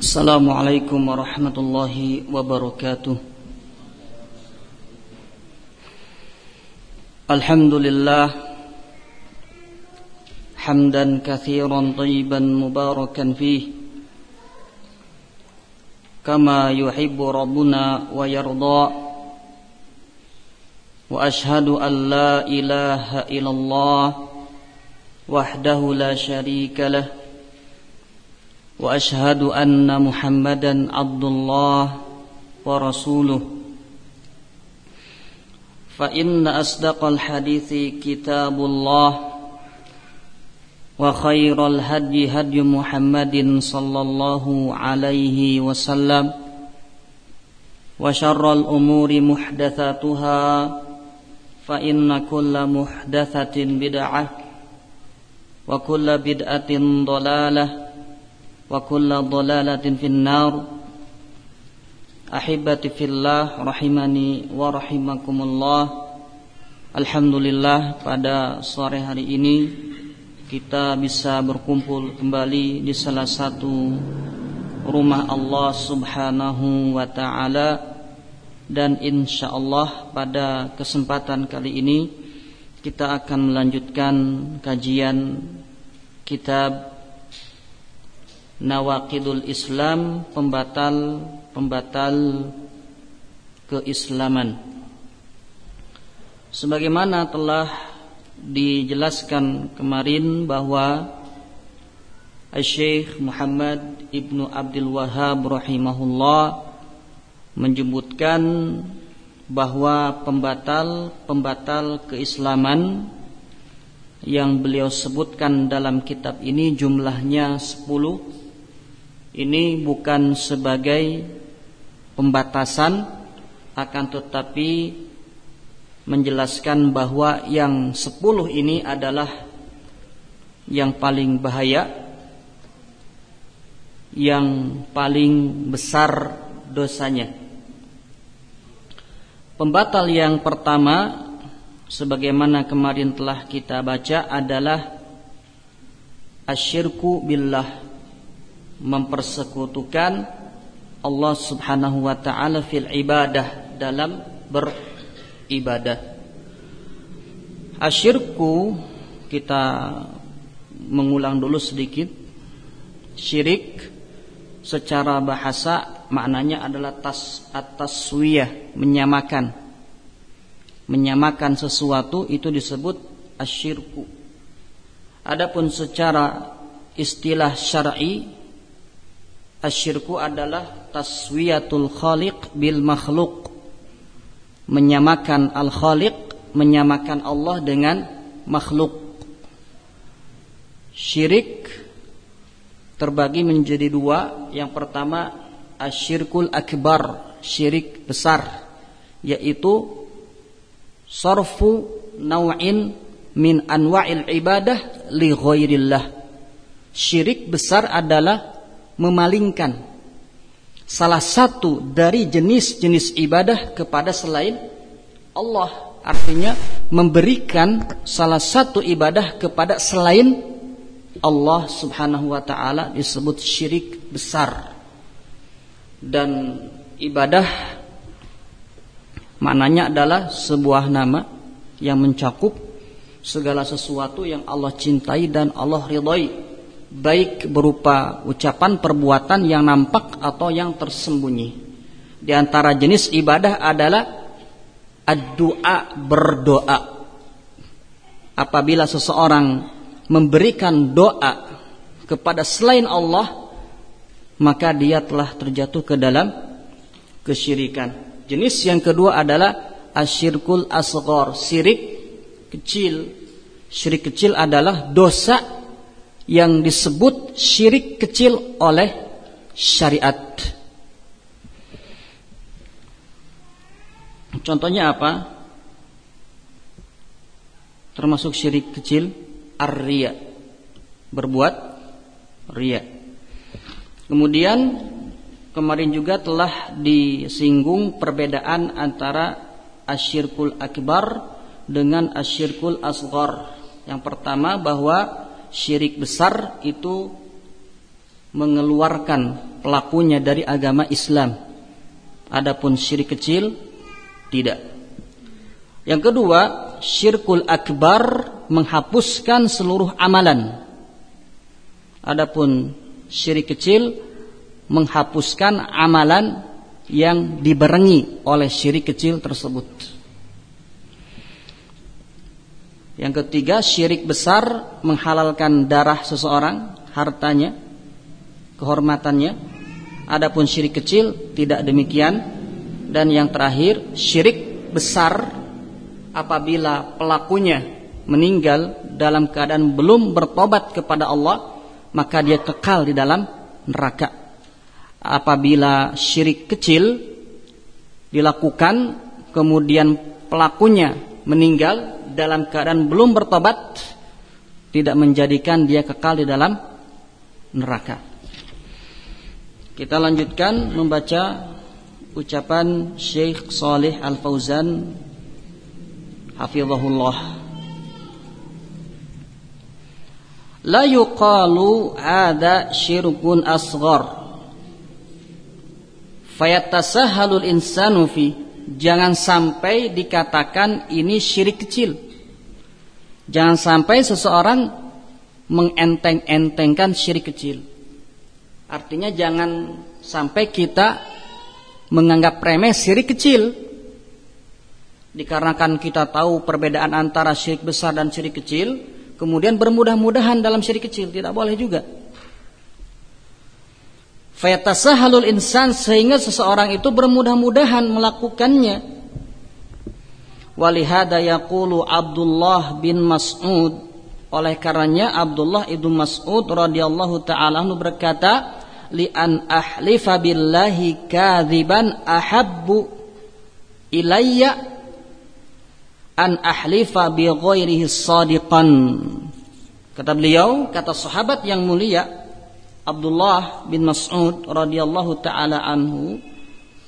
Assalamualaikum warahmatullahi wabarakatuh. Alhamdulillah Hamdan kathiran tayyiban mubarakan fih. Kama yuhibbu Rabbuna wa yarda' واشهد ان لا اله الا الله وحده لا شريك له وأشهد أن محمدا عبد الله ورسوله. فإن أصدق الحديث كتاب الله وخير الهدي هدي محمد صلى الله عليه وسلم وشر الأمور محدثاتها فإن كل محدثة بدعة وكل بدعة ضلالة وكل ضلالة في النار Ahibati fillah rahimani wa rahimakumullah Alhamdulillah pada sore hari ini kita bisa berkumpul kembali di salah satu rumah Allah Subhanahu wa taala dan insyaallah pada kesempatan kali ini kita akan melanjutkan kajian kitab nawaqidul Islam pembatal pembatal keislaman. Sebagaimana telah dijelaskan kemarin bahwa Syekh Muhammad Ibnu Abdul Wahab rahimahullah menyebutkan bahwa pembatal-pembatal keislaman yang beliau sebutkan dalam kitab ini jumlahnya 10 ini bukan sebagai pembatasan akan tetapi menjelaskan bahwa yang sepuluh ini adalah yang paling bahaya yang paling besar dosanya. Pembatal yang pertama sebagaimana kemarin telah kita baca adalah asyirku billah mempersekutukan Allah Subhanahu wa taala fil ibadah dalam beribadah. Asyirku kita mengulang dulu sedikit. Syirik secara bahasa maknanya adalah tas atas menyamakan. Menyamakan sesuatu itu disebut asyirku. Adapun secara istilah syar'i Asyirku adalah taswiyatul khaliq bil makhluk menyamakan al khaliq menyamakan Allah dengan makhluk syirik terbagi menjadi dua. Yang pertama asyirkul akbar syirik besar. Yaitu sarfu naw'in min anwa'il ibadah li ghairillah. Syirik besar adalah memalingkan salah satu dari jenis-jenis ibadah kepada selain Allah. Artinya memberikan salah satu ibadah kepada selain Allah Subhanahu wa taala disebut syirik besar. Dan ibadah maknanya adalah sebuah nama yang mencakup segala sesuatu yang Allah cintai dan Allah ridhai baik berupa ucapan perbuatan yang nampak atau yang tersembunyi. Di antara jenis ibadah adalah doa berdoa. Apabila seseorang memberikan doa kepada selain Allah, maka dia telah terjatuh ke dalam kesyirikan. Jenis yang kedua adalah asyirkul asghar, syirik kecil. Syirik kecil adalah dosa yang disebut syirik kecil oleh syariat. Contohnya apa? Termasuk syirik kecil ar-riya. Berbuat riya. Kemudian kemarin juga telah disinggung perbedaan antara asyirkul akbar dengan asyirkul asghar. Yang pertama bahwa syirik besar itu mengeluarkan pelakunya dari agama Islam. Adapun syirik kecil tidak. Yang kedua, syirkul akbar menghapuskan seluruh amalan. Adapun syirik kecil menghapuskan amalan yang dibarengi oleh syirik kecil tersebut. Yang ketiga, syirik besar menghalalkan darah seseorang, hartanya, kehormatannya. Adapun syirik kecil tidak demikian. Dan yang terakhir, syirik besar apabila pelakunya meninggal dalam keadaan belum bertobat kepada Allah, maka dia kekal di dalam neraka. Apabila syirik kecil dilakukan kemudian pelakunya meninggal dalam keadaan belum bertobat tidak menjadikan dia kekal di dalam neraka. Kita lanjutkan membaca ucapan Syekh Saleh Al Fauzan hafizahullah. La yuqalu ada syirkun asghar. Fayatasahhalul insanu fi. Jangan sampai dikatakan ini syirik kecil. Jangan sampai seseorang mengenteng-entengkan syirik kecil. Artinya jangan sampai kita menganggap remeh syirik kecil. Dikarenakan kita tahu perbedaan antara syirik besar dan syirik kecil, kemudian bermudah-mudahan dalam syirik kecil, tidak boleh juga. Fayatasahalul insan sehingga seseorang itu bermudah-mudahan melakukannya Walihada yaqulu Abdullah bin Mas'ud. Oleh karenanya Abdullah ibnu Mas'ud radhiyallahu taala berkata li an ahlifa billahi kadziban ahabbu ilayya an ahlifa bi ghairihi sadiqan. Kata beliau kata sahabat yang mulia Abdullah bin Mas'ud radhiyallahu taala anhu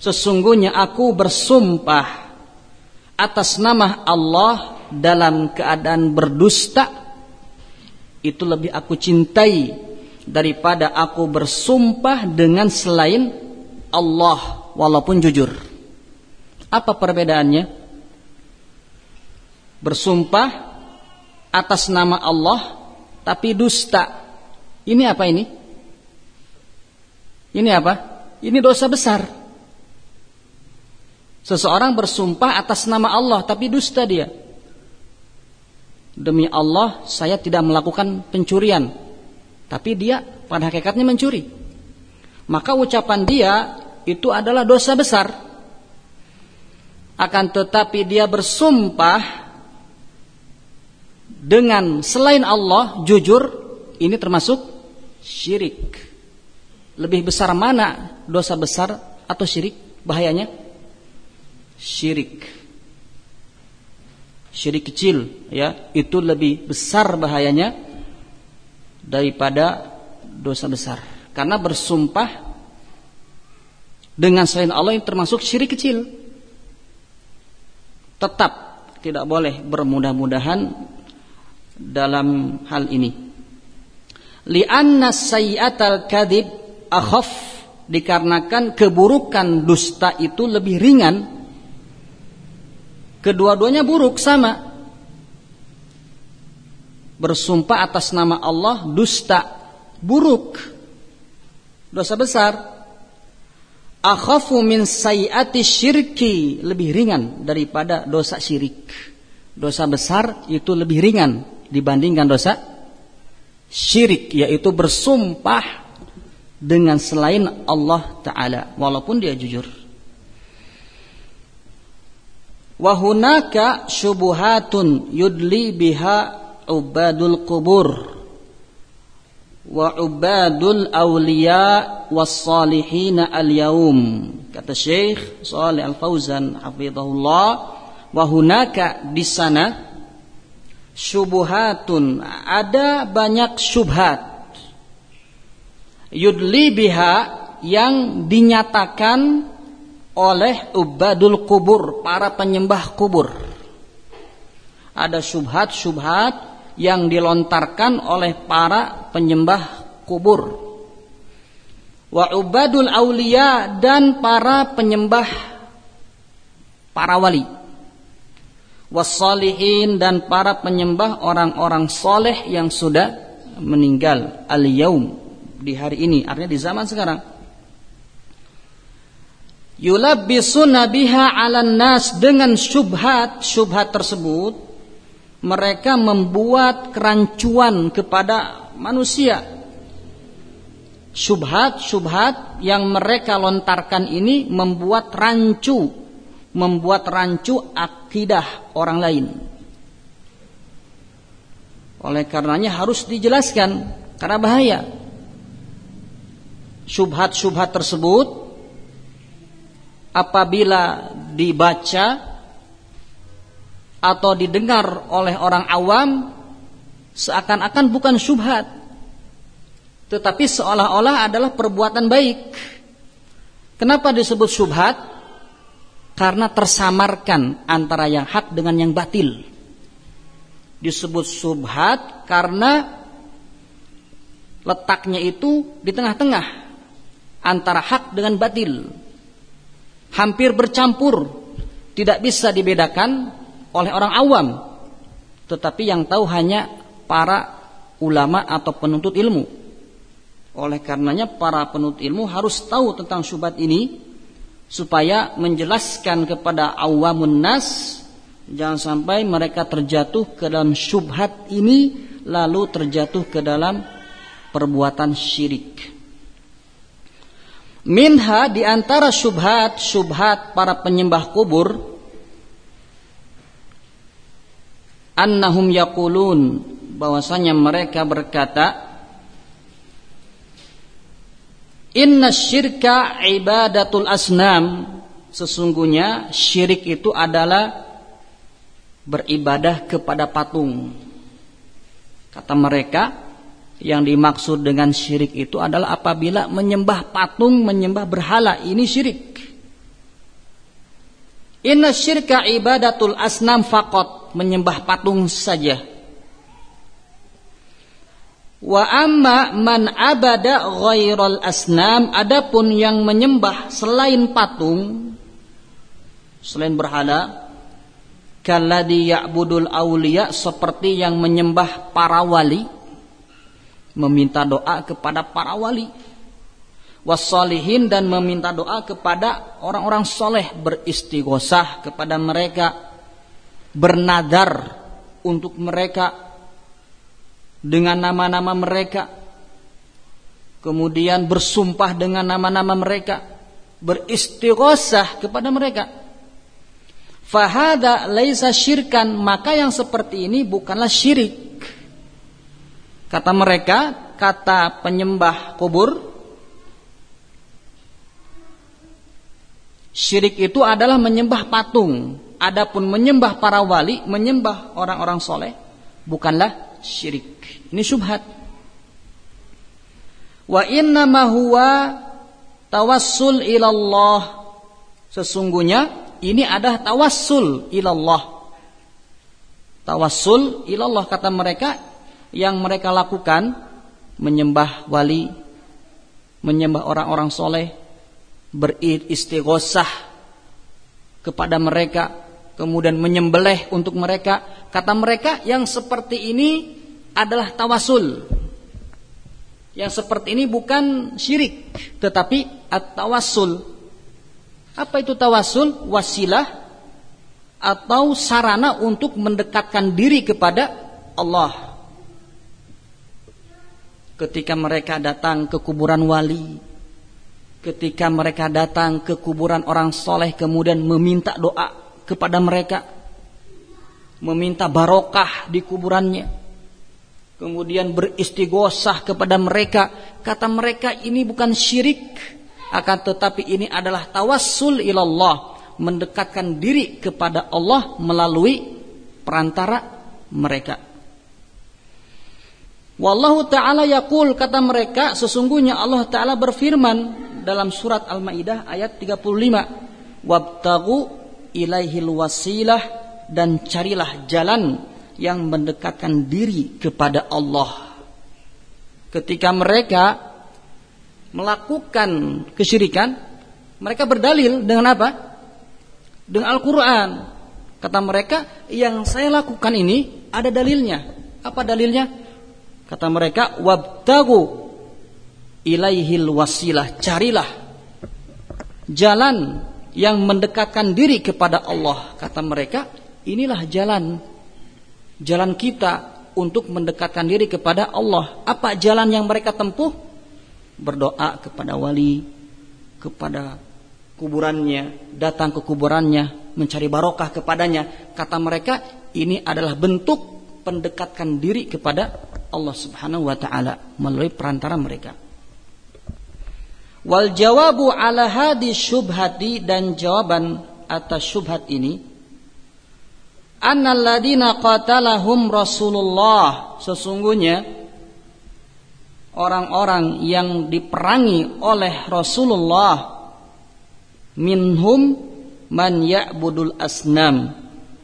sesungguhnya aku bersumpah atas nama Allah dalam keadaan berdusta itu lebih aku cintai daripada aku bersumpah dengan selain Allah walaupun jujur. Apa perbedaannya? Bersumpah atas nama Allah tapi dusta. Ini apa ini? Ini apa? Ini dosa besar. Seseorang bersumpah atas nama Allah tapi dusta dia. Demi Allah saya tidak melakukan pencurian. Tapi dia pada hakikatnya mencuri. Maka ucapan dia itu adalah dosa besar. Akan tetapi dia bersumpah dengan selain Allah jujur ini termasuk syirik. Lebih besar mana dosa besar atau syirik bahayanya? Syirik. Syirik kecil ya. Itu lebih besar bahayanya daripada dosa besar. Karena bersumpah dengan selain Allah yang termasuk syirik kecil. Tetap tidak boleh bermudah-mudahan dalam hal ini. Li'anna sayyatal kadhib akhaf dikarenakan keburukan dusta itu lebih ringan Kedua-duanya buruk sama. Bersumpah atas nama Allah dusta, buruk. Dosa besar. Akhafu min sayyati syirki lebih ringan daripada dosa syirik. Dosa besar itu lebih ringan dibandingkan dosa syirik yaitu bersumpah dengan selain Allah taala walaupun dia jujur. Wahunaka syubuhatun yudli biha ubadul kubur wa ubadul awliya was salihina al yaum. Kata Syekh Saleh Al Fauzan hafizahullah wa hunaka di sana syubuhatun ada banyak syubhat. Yudli biha yang dinyatakan oleh ubadul kubur, para penyembah kubur. Ada syubhat-syubhat yang dilontarkan oleh para penyembah kubur. wa ubadul aulia dan para penyembah para wali wassalihin dan para penyembah orang-orang soleh yang sudah meninggal al yaum di hari ini artinya di zaman sekarang yulabbisuna biha 'alan nas dengan syubhat tersebut mereka membuat kerancuan kepada manusia Subhat-subhat yang mereka lontarkan ini membuat rancu, membuat rancu akidah orang lain. Oleh karenanya harus dijelaskan karena bahaya. Subhat-subhat tersebut apabila dibaca atau didengar oleh orang awam seakan-akan bukan subhat tetapi seolah-olah adalah perbuatan baik. Kenapa disebut subhat? Karena tersamarkan antara yang hak dengan yang batil. Disebut subhat karena letaknya itu di tengah-tengah antara hak dengan batil. Hampir bercampur, tidak bisa dibedakan oleh orang awam. Tetapi yang tahu hanya para ulama atau penuntut ilmu. Oleh karenanya para penuntut ilmu harus tahu tentang syubhat ini supaya menjelaskan kepada awamun nas jangan sampai mereka terjatuh ke dalam syubhat ini lalu terjatuh ke dalam perbuatan syirik. Minha di antara syubhat para penyembah kubur annahum yaqulun bahwasanya mereka berkata Inna syirka ibadatul asnam. Sesungguhnya syirik itu adalah Beribadah kepada patung. Kata mereka Yang dimaksud dengan syirik itu adalah Apabila menyembah patung Menyembah berhala Ini syirik. Inna syirka ibadatul asnam fakot Menyembah patung saja. Wa amma man abada ghairal asnam adapun yang menyembah selain patung selain berhala kalladhi ya'budul auliya seperti yang menyembah para wali meminta doa kepada para wali wassalihin dan meminta doa kepada orang-orang soleh beristighosah kepada mereka bernadar untuk mereka dengan nama-nama mereka kemudian bersumpah dengan nama-nama mereka beristighosah kepada mereka. Fahada laisa syirkan maka yang seperti ini bukanlah syirik kata mereka kata penyembah kubur syirik itu adalah menyembah patung adapun menyembah para wali menyembah orang-orang soleh bukanlah syirik. Ini syubhat. Wa inna ma huwa tawassul ilallah. Sesungguhnya ini adalah tawassul ilallah. Tawassul ilallah kata mereka yang mereka lakukan menyembah wali, menyembah orang-orang soleh, beristighosah kepada mereka kemudian menyembelih untuk mereka. Kata mereka yang seperti ini adalah tawasul. Yang seperti ini bukan syirik, tetapi at-tawassul. Apa itu tawasul? Wasilah atau sarana untuk mendekatkan diri kepada Allah. Ketika mereka datang ke kuburan wali, ketika mereka datang ke kuburan orang soleh kemudian meminta doa kepada mereka meminta barokah di kuburannya kemudian beristighosah kepada mereka kata mereka ini bukan syirik akan tetapi ini adalah tawassul ilallah mendekatkan diri kepada Allah melalui perantara mereka Wallahu ta'ala yaqul kata mereka sesungguhnya Allah ta'ala berfirman dalam surat Al-Maidah ayat 35 wabtagu ilaihil wasilah dan carilah jalan yang mendekatkan diri kepada Allah. Ketika mereka melakukan kesyirikan, mereka berdalil dengan apa? Dengan Al-Qur'an. Kata mereka, yang saya lakukan ini ada dalilnya. Apa dalilnya? Kata mereka, wabtagu ilaihil wasilah. Carilah jalan yang mendekatkan diri kepada Allah. Kata mereka, inilah jalan jalan kita untuk mendekatkan diri kepada Allah. Apa jalan yang mereka tempuh? Berdoa kepada wali, kepada kuburannya, datang ke kuburannya, mencari barokah kepadanya. Kata mereka, ini adalah bentuk pendekatkan diri kepada Allah Subhanahu wa taala melalui perantara mereka. Wal jawabu ala hadis syubhati dan jawaban atas syubhat ini annalladina qatalahum Rasulullah sesungguhnya orang-orang yang diperangi oleh Rasulullah minhum man ya'budul asnam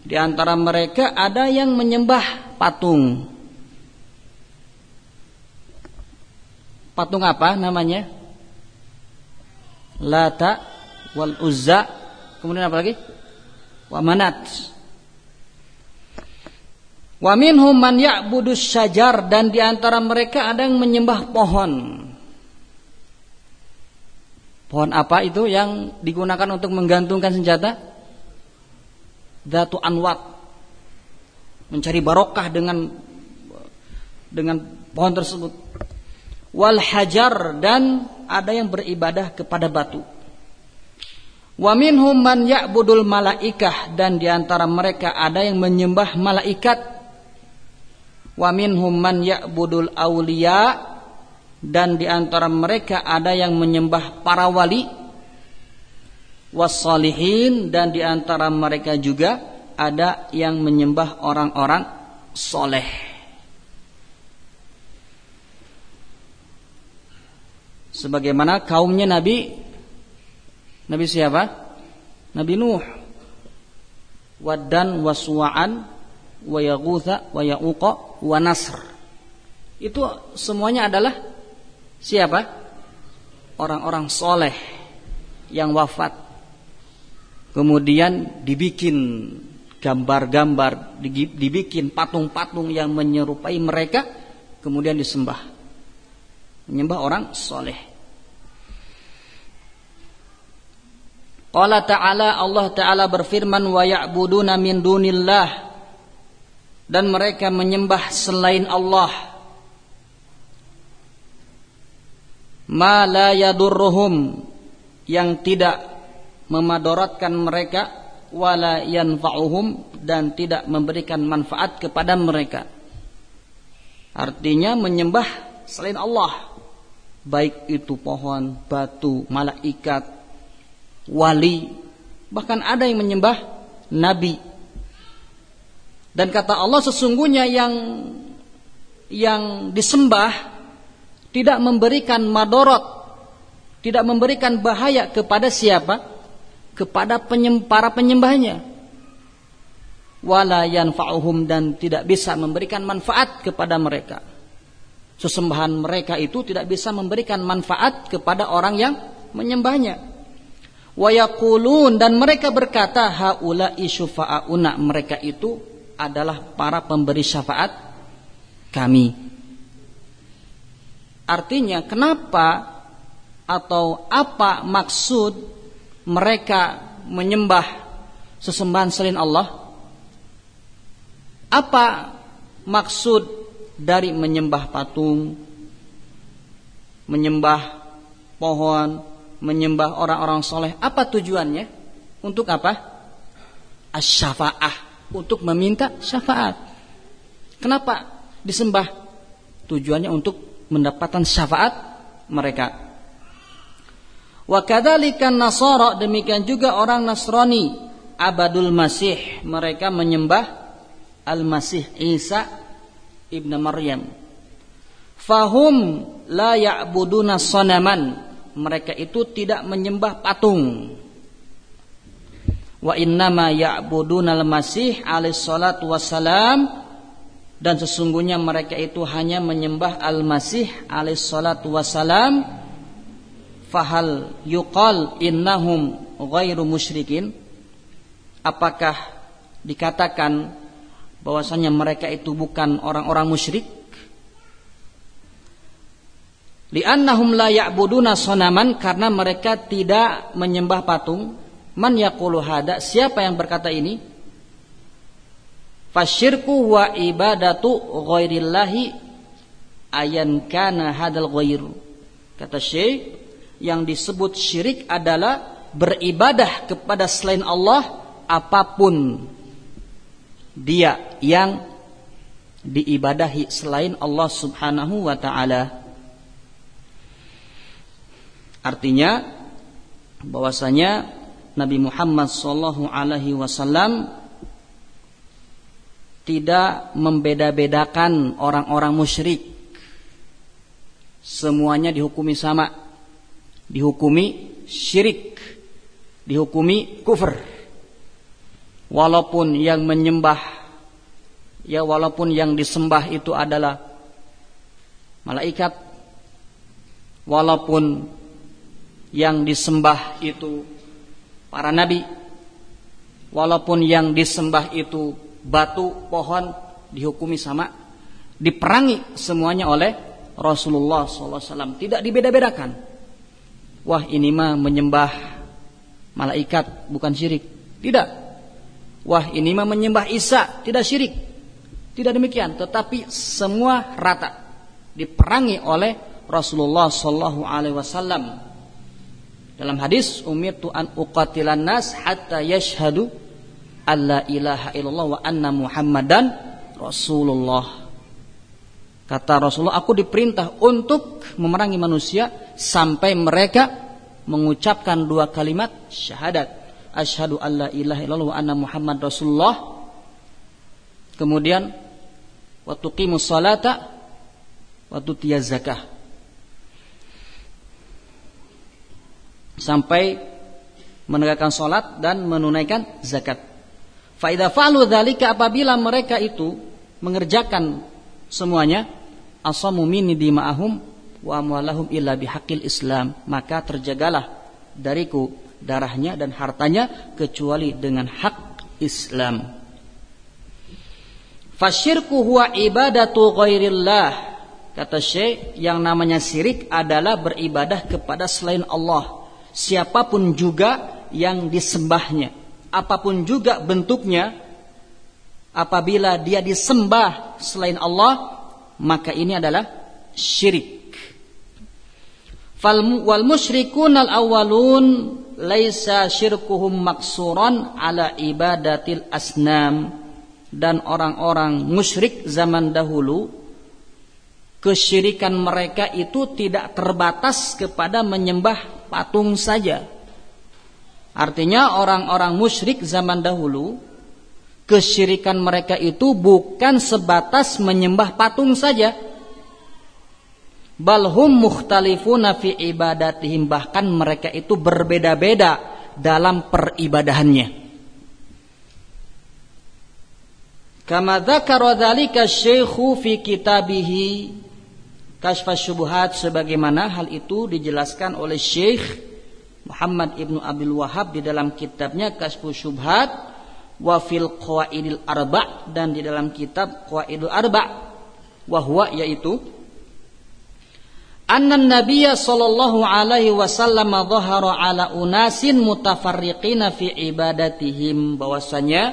di antara mereka ada yang menyembah patung. Patung apa namanya? Lata wal Uzza. Kemudian apa lagi? Wa Manat. Wa minhum man ya'budu syajar dan di antara mereka ada yang menyembah pohon. Pohon apa itu yang digunakan untuk menggantungkan senjata? Datu anwat mencari barokah dengan dengan pohon tersebut. Wal hajar dan ada yang beribadah kepada batu. Wa minhum man ya'budul malaikah dan di antara mereka ada yang menyembah malaikat. Wa minhum man ya'budul auliya dan di antara mereka ada yang menyembah para wali. Wassalihin dan di antara mereka juga ada yang menyembah orang-orang soleh. Sebagaimana kaumnya Nabi Nabi siapa? Nabi Nuh. Waddan wa Suwa'an wa Yaghutha wa Ya'uqa wa. Itu semuanya adalah siapa? Orang-orang soleh yang wafat. Kemudian dibikin gambar-gambar, dibikin patung-patung yang menyerupai mereka, kemudian disembah. Menyembah orang soleh. Allah Ta'ala Allah Ta'ala berfirman wa ya'buduna min dunillah dan mereka menyembah selain Allah ma la yadurruhum yang tidak memadaratkan mereka wala yanfa'uhum dan tidak memberikan manfaat kepada mereka. Artinya menyembah selain Allah. Baik itu pohon, batu, malaikat, wali, bahkan ada yang menyembah nabi. Dan kata Allah sesungguhnya yang yang disembah tidak memberikan madorot, tidak memberikan bahaya kepada siapa? kepada penyem, para penyembahnya wala yanfa'uhum dan tidak bisa memberikan manfaat kepada mereka sesembahan mereka itu tidak bisa memberikan manfaat kepada orang yang menyembahnya wa yaqulun dan mereka berkata haula isyufa'una mereka itu adalah para pemberi syafaat kami artinya kenapa atau apa maksud mereka menyembah sesembahan selain Allah? Apa maksud dari menyembah patung, menyembah pohon, menyembah orang-orang soleh? Apa tujuannya? Untuk apa? Asyafaah, untuk meminta syafaat. Kenapa disembah? Tujuannya untuk mendapatkan syafaat mereka. Wa kadzalika Nasara demikian juga orang Nasrani abadul Masih mereka menyembah Al-Masih Isa ibnu Maryam. Fahum la ya'buduna sanaman mereka itu tidak menyembah patung. Wa innama ya'buduna al-Masih alaihi salatu wassalam dan sesungguhnya mereka itu hanya menyembah Al-Masih alaihi salatu wassalam. Fahal yuqal innahum ghairu musyrikin? Apakah dikatakan bahwasanya mereka itu bukan orang-orang musyrik li'annahum la ya'buduna sonaman karena mereka tidak menyembah patung. Man yaqulu hada siapa yang berkata ini? Fasyirku wa ibadatu ghairillahi ayan kana hadal ghairu. Kata Syekh yang disebut syirik adalah beribadah kepada selain Allah apa pun dia yang diibadahi selain Allah Subhanahu wa taala. Artinya bahwasanya Nabi Muhammad sallallahu alaihi wasallam tidak membeda-bedakan orang-orang musyrik. Semuanya dihukumi sama dihukumi syirik, dihukumi kufur. Walaupun yang menyembah ya walaupun yang disembah itu adalah malaikat walaupun yang disembah itu para nabi walaupun yang disembah itu batu pohon dihukumi sama diperangi semuanya oleh Rasulullah SAW tidak dibeda-bedakan wah ini mah menyembah malaikat bukan syirik. Tidak. Wah ini mah menyembah Isa tidak syirik. Tidak demikian, tetapi semua rata diperangi oleh Rasulullah wasallam. Dalam hadis umirtu an uqatilan nas hatta yashhadu alla ilaha illallah wa anna muhammadan rasulullah. Kata Rasulullah, aku diperintah untuk memerangi manusia sampai mereka mengucapkan dua kalimat syahadat. Asyhadu alla ilaha illallah wa anna Muhammad Rasulullah. Kemudian wa tuqimus salata wa tutiyaz zakah. Sampai menegakkan salat dan menunaikan zakat. Fa idza fa'alu dzalika apabila mereka itu mengerjakan semuanya asamu minni dima'ahum wa amwalahum illa bihaqqil Islam maka terjagalah dariku darahnya dan hartanya kecuali dengan hak Islam Fasyirku huwa ibadatu ghairillah kata Syekh yang namanya syirik adalah beribadah kepada selain Allah siapa pun juga yang disembahnya apa pun juga bentuknya apabila dia disembah selain Allah maka ini adalah syirik. Wal musyrikun al awwalun laisa syirkuhum maksuran ala ibadatil asnam. Dan orang-orang musyrik zaman dahulu kesyirikan mereka itu tidak terbatas kepada menyembah patung saja. Artinya orang-orang musyrik zaman dahulu kesyirikan mereka itu bukan sebatas menyembah patung saja. Balhum mukhtalifuna fi ibadatihim bahkan mereka itu berbeda-beda dalam peribadahannya. Kama dzakara dzalika syekhu fi kitabihi kashfa syubhat sebagaimana hal itu dijelaskan oleh Syekh Muhammad Ibnu Abil Wahab di dalam kitabnya Kashfu Syubhat wa fil qawaidil arba dan di dalam kitab qawaidul arba wahwa yaitu anna nabiyya sallallahu alaihi wasallam dhahara ala unasin mutafarriqina fi ibadatihim. Bahwasanya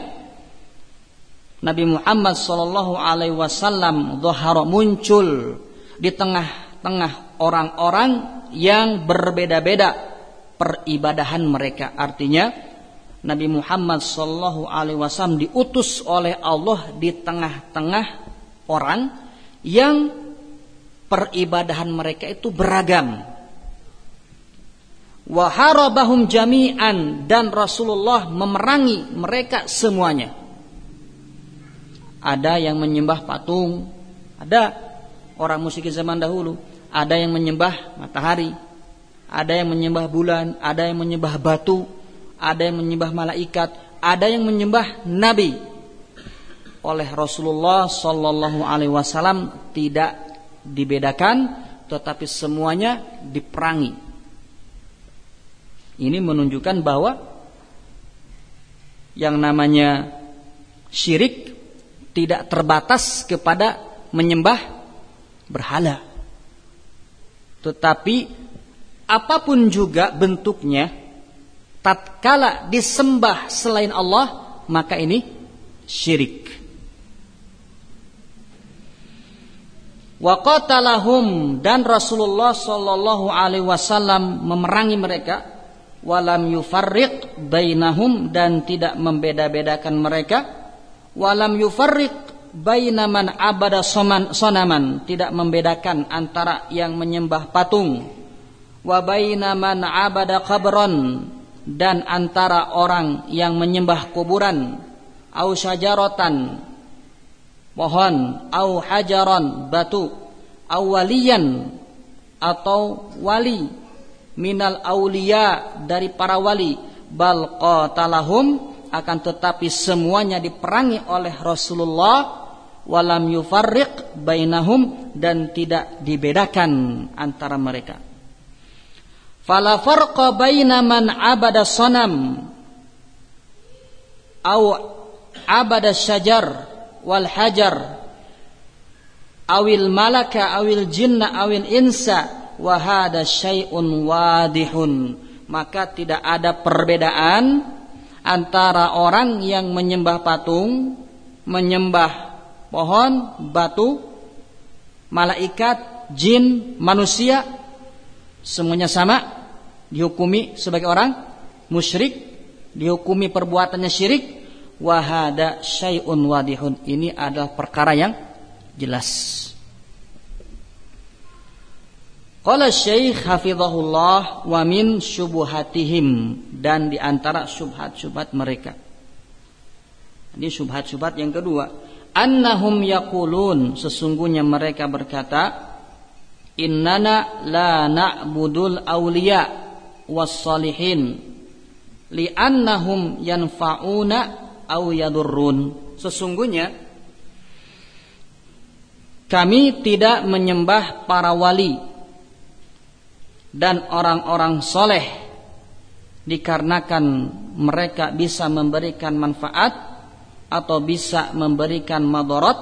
Nabi Muhammad sallallahu alaihi wasallam dhahara muncul di tengah-tengah orang-orang yang berbeda-beda peribadahan mereka artinya Nabi Muhammad Shallallahu Alaihi Wasallam diutus oleh Allah di tengah-tengah orang yang peribadahan mereka itu beragam. Waharabahum jami'an dan Rasulullah memerangi mereka semuanya. Ada yang menyembah patung, ada orang musyrik zaman dahulu, ada yang menyembah matahari, ada yang menyembah bulan, ada yang menyembah batu, ada yang menyembah malaikat, ada yang menyembah nabi. Oleh Rasulullah sallallahu alaihi wasallam tidak dibedakan tetapi semuanya diperangi. Ini menunjukkan bahwa yang namanya syirik tidak terbatas kepada menyembah berhala. Tetapi apa pun juga bentuknya tatkala disembah selain Allah maka ini syirik. Wa qatalahum dan Rasulullah sallallahu alaihi wasallam memerangi mereka walam yufarriq bainahum dan tidak membeda-bedakan mereka walam yufarriq baina man abada sonaman. Tidak membedakan antara yang menyembah patung. Wa baina man abada qabran dan antara orang yang menyembah kuburan. Au syajaratan pohon au hajaran batu. Au waliyan. Atau wali. Minal aulia dari para wali. Bal qatalahum. Akan tetapi semuanya diperangi oleh Rasulullah walam yufarriq bainahum dan tidak dibedakan antara mereka. Fala farqa baina man abada sanam au abada syajar wal hajar awil malaka awil jinna awil insa wa hada syai'un wadihun. Maka tidak ada perbedaan antara orang yang menyembah patung menyembah pohon batu malaikat jin manusia semuanya sama dihukumi sebagai orang musyrik dihukumi perbuatannya syirik. Wahada syai'un wadihun. Ini adalah perkara yang jelas. Qala Syekh hafizahullah wa min syubuhatihim dan di antara syubhat-syubhat mereka. Ini syubhat-syubhat yang kedua, annahum yaqulun sesungguhnya mereka berkata innana la na'budul awliya was salihin li'annahum yanfa'una au yadurrun. Sesungguhnya kami tidak menyembah para wali dan orang-orang soleh dikarenakan mereka bisa memberikan manfaat atau bisa memberikan madarat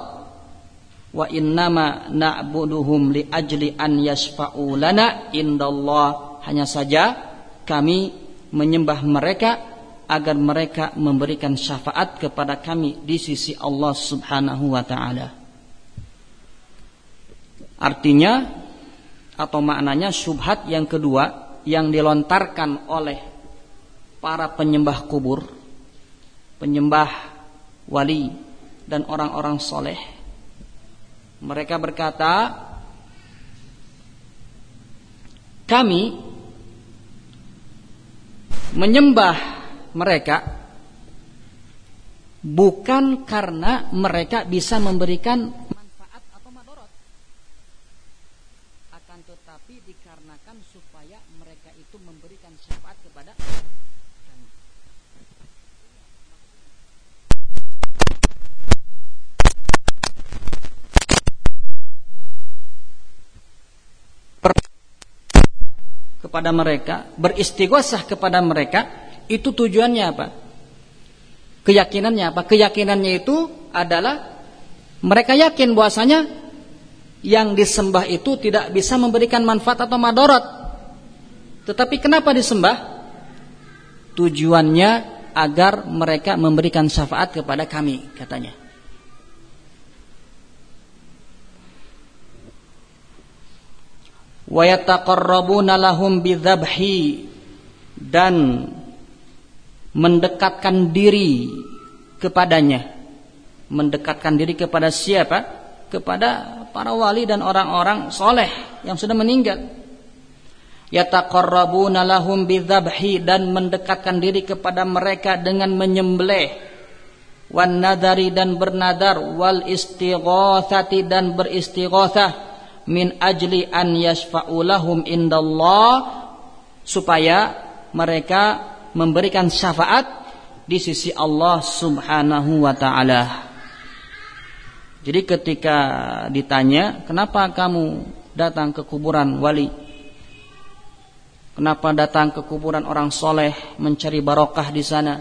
wa innama na'buduhum li ajli an yashfa'u lana indallah hanya saja kami menyembah mereka agar mereka memberikan syafaat kepada kami di sisi Allah Subhanahu wa taala. Artinya atau maknanya syubhat yang kedua yang dilontarkan oleh para penyembah kubur, penyembah wali dan orang-orang soleh. Mereka berkata, kami menyembah mereka bukan karena mereka bisa memberikan manfaat atau madorot akan tetapi dikarenakan supaya mereka itu memberikan syafaat kepada kepada mereka beristighosah kepada mereka itu tujuannya apa? Keyakinannya apa? Keyakinannya itu adalah mereka yakin bahwasanya yang disembah itu tidak bisa memberikan manfaat atau madorot. Tetapi kenapa disembah? Tujuannya agar mereka memberikan syafaat kepada kami, katanya. Wa yataqarrabuna lahum bidzabhi. Dan mendekatkan diri kepadanya. Mendekatkan diri kepada siapa? Kepada para wali dan orang-orang soleh yang sudah meninggal. Yataqarrabuna lahum bidzabhi. Dan mendekatkan diri kepada mereka dengan menyembelih. Wan nadari dan bernadar wal istighatsati dan beristighatsah min ajli an yashfa'u lahum indallah supaya mereka memberikan syafaat di sisi Allah Subhanahu wa taala. Jadi ketika ditanya, "Kenapa kamu datang ke kuburan wali?" Kenapa datang ke kuburan orang soleh mencari barokah di sana?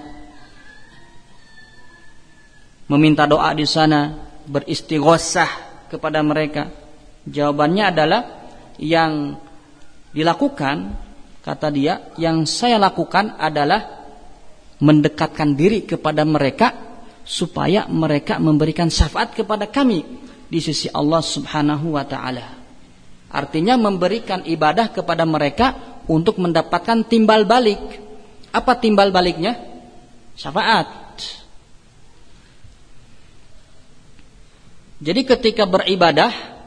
Meminta doa di sana, beristighosah kepada mereka. Jawabannya adalah yang dilakukan kata dia, yang saya lakukan adalah mendekatkan diri kepada mereka supaya mereka memberikan syafaat kepada kami di sisi Allah Subhanahu wa taala. Artinya memberikan ibadah kepada mereka untuk mendapatkan timbal balik. Apa timbal baliknya? Syafaat. Jadi ketika beribadah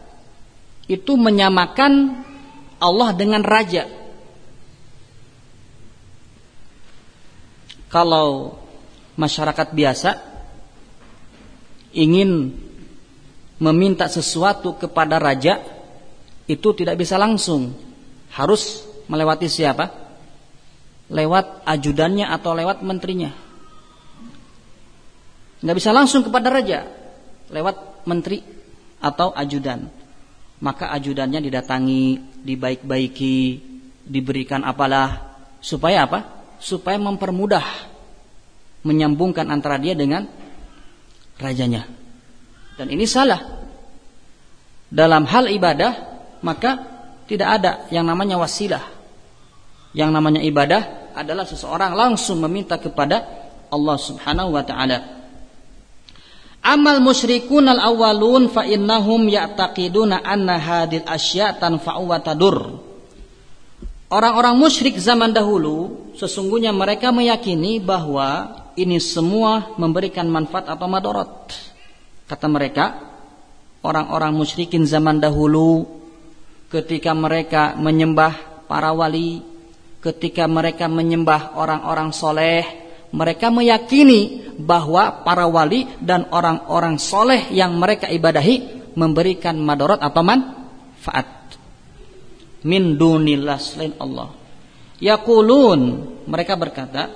itu menyamakan Allah dengan raja. Kalau masyarakat biasa ingin meminta sesuatu kepada raja itu tidak bisa langsung, harus melewati siapa? Lewat ajudannya atau lewat menterinya. Nggak bisa langsung kepada raja, lewat menteri atau ajudan. Maka ajudannya didatangi, dibaik-baiki, diberikan apalah supaya apa? Supaya mempermudah menyambungkan antara dia dengan rajanya. Dan ini salah. Dalam hal ibadah, maka tidak ada yang namanya wasilah. Yang namanya ibadah adalah seseorang langsung meminta kepada Allah Subhanahu wa taala. Amal musyrikun al awalun fa innahum ya'taqiduna anna hadil asya tanfa'u wa tadur. Orang-orang musyrik zaman dahulu sesungguhnya mereka meyakini bahwa ini semua memberikan manfaat atau madarat. Kata mereka, orang-orang musyrikin zaman dahulu ketika mereka menyembah para wali, ketika mereka menyembah orang-orang soleh, mereka meyakini bahwa para wali dan orang-orang soleh yang mereka ibadahi memberikan madarat atau manfaat min dunillah selain Allah. Yaqulun mereka berkata,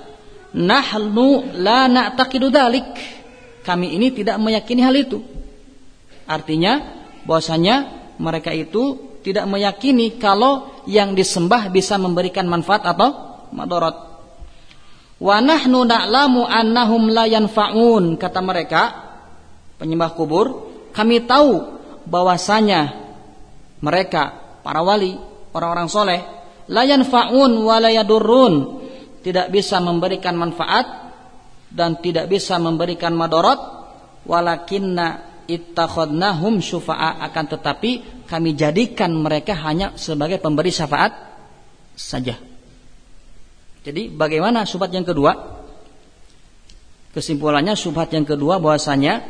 "Nahnu la na'taqidu dalik." Kami ini tidak meyakini hal itu. Artinya bahwasanya mereka itu tidak meyakini kalau yang disembah bisa memberikan manfaat atau madarat. Wa nahnu na'lamu annahum la yanfa'un kata mereka penyembah kubur, kami tahu bahwasanya mereka para wali, orang-orang soleh, la yanfa'un wa la yadurrun, tidak bisa memberikan manfaat dan tidak bisa memberikan madarat, walakinna ittakhadnahum syufa'a akan tetapi kami jadikan mereka hanya sebagai pemberi syafaat saja. Jadi bagaimana subhat yang kedua? Kesimpulannya subhat yang kedua bahwasanya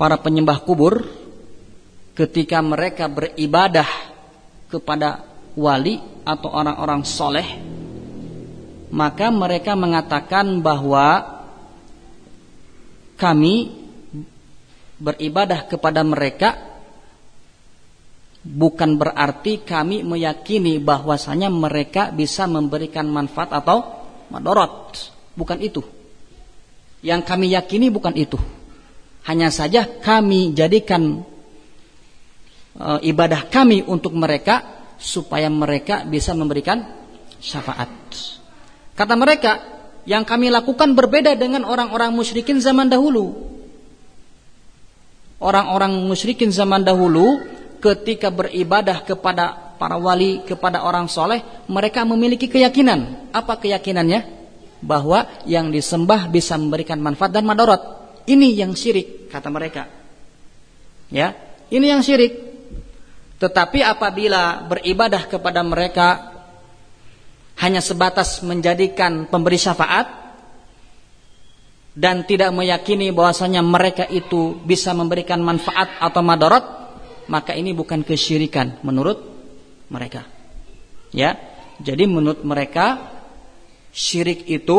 para penyembah kubur ketika mereka beribadah kepada wali atau orang-orang soleh maka mereka mengatakan bahwa kami beribadah kepada mereka bukan berarti kami meyakini bahwasanya mereka bisa memberikan manfaat atau madorot. Bukan itu. Yang kami yakini bukan itu. Hanya saja kami jadikan e, ibadah kami untuk mereka supaya mereka bisa memberikan syafaat. Kata mereka yang kami lakukan berbeda dengan orang-orang musyrikin zaman dahulu. Orang-orang musyrikin zaman dahulu ketika beribadah kepada para wali, kepada orang soleh, mereka memiliki keyakinan. Apa keyakinannya? Bahwa yang disembah bisa memberikan manfaat dan madarat. Ini yang syirik, kata mereka. Ya, ini yang syirik. Tetapi apabila beribadah kepada mereka hanya sebatas menjadikan pemberi syafaat dan tidak meyakini bahwasanya mereka itu bisa memberikan manfaat atau madarat maka ini bukan kesyirikan menurut mereka. Ya jadi menurut mereka syirik itu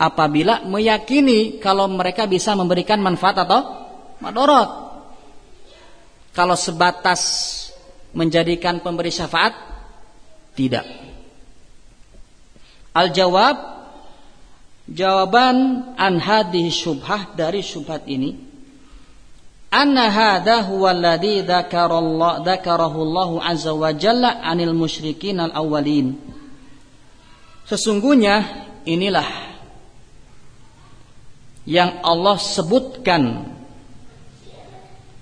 apabila meyakini kalau mereka bisa memberikan manfaat atau madarat kalau sebatas menjadikan pemberi syafaat tidak. Al-jawab jawaban an hadhihi syubhah dari syubhat ini anna hadha huwa alladhi dzakarallahu dzakarahu Allah azza wa jalla 'anil musyrikin al-awwalin. Sesungguhnya inilah yang Allah sebutkan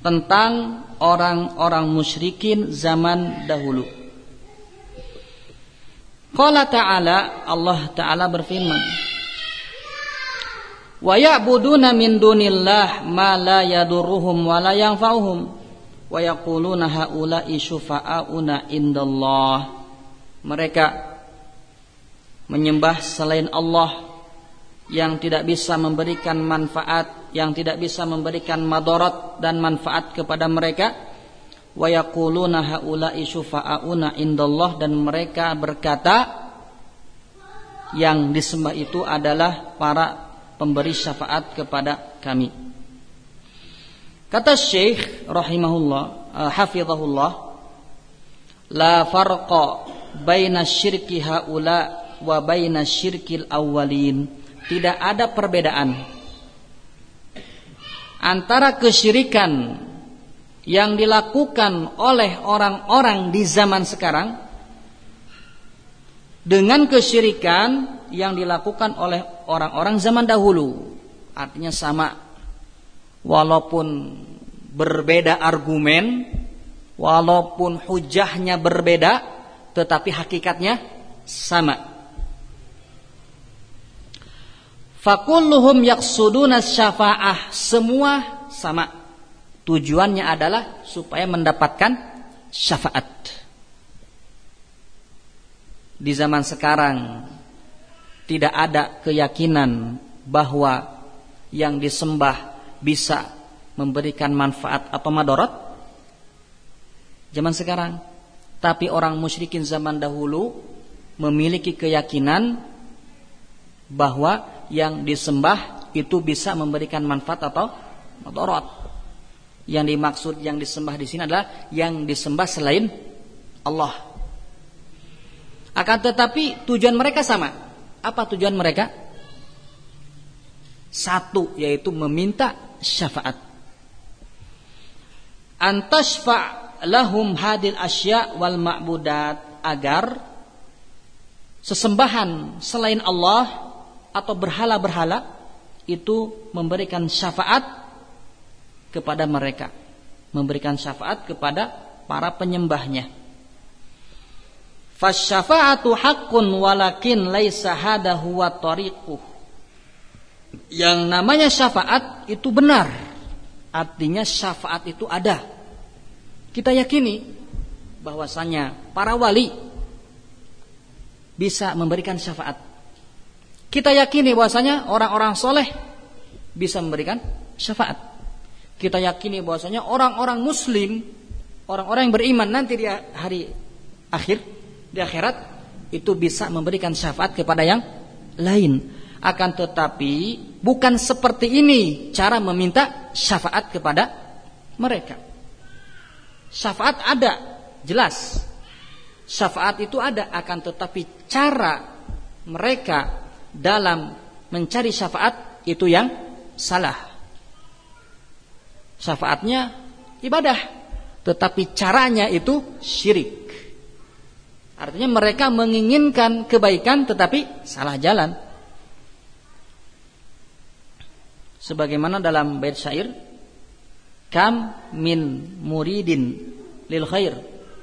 tentang orang-orang musyrikin zaman dahulu. Qala ta'ala Allah ta'ala berfirman Wa ya'buduna min dunillah ma la yadurruhum wa la yanfa'uhum wa yaquluna haula'i syufa'auna indallah Mereka menyembah selain Allah yang tidak bisa memberikan manfaat, yang tidak bisa memberikan madarat dan manfaat kepada mereka. Wa yaquluna haula'i syufa'auna indallah dan mereka berkata yang disembah itu adalah para pemberi syafaat kepada kami. Kata Syekh rahimahullah, uh, hafizahullah, la farqa baina syirki haula wa baina syirkil awwalin tidak ada perbedaan antara kesyirikan yang dilakukan oleh orang-orang di zaman sekarang dengan kesyirikan yang dilakukan oleh orang-orang zaman dahulu. Artinya sama. Walaupun berbeda argumen, walaupun hujahnya berbeda, tetapi hakikatnya sama. Fakulluhum yaksuduna syafa'ah Semua sama Tujuannya adalah supaya mendapatkan syafaat Di zaman sekarang Tidak ada keyakinan bahwa yang disembah bisa memberikan manfaat atau madorot Zaman sekarang Tapi orang musyrikin zaman dahulu Memiliki keyakinan bahwa yang disembah itu bisa memberikan manfaat atau mudarat. Yang dimaksud yang disembah di sini adalah yang disembah selain Allah. Akan tetapi tujuan mereka sama. Apa tujuan mereka? Satu yaitu meminta syafaat. Antashfa lahum hadil asya wal ma'budat agar sesembahan selain Allah atau berhala-berhala itu memberikan syafaat kepada mereka, memberikan syafaat kepada para penyembahnya. Fasyafa'atu haqqun walakin laisa hada. Yang namanya syafaat itu benar. Artinya syafaat itu ada. Kita yakini bahwasanya para wali bisa memberikan syafaat kita yakini bahwasanya orang-orang soleh bisa memberikan syafaat. Kita yakini bahwasanya orang-orang muslim, orang-orang yang beriman nanti di hari akhir, di akhirat itu bisa memberikan syafaat kepada yang lain. Akan tetapi bukan seperti ini cara meminta syafaat kepada mereka. Syafaat ada, jelas. Syafaat itu ada akan tetapi cara mereka dalam mencari syafaat itu yang salah. Syafaatnya ibadah, tetapi caranya itu syirik. Artinya mereka menginginkan kebaikan tetapi salah jalan. Sebagaimana dalam bait syair, kam min muridin lil khair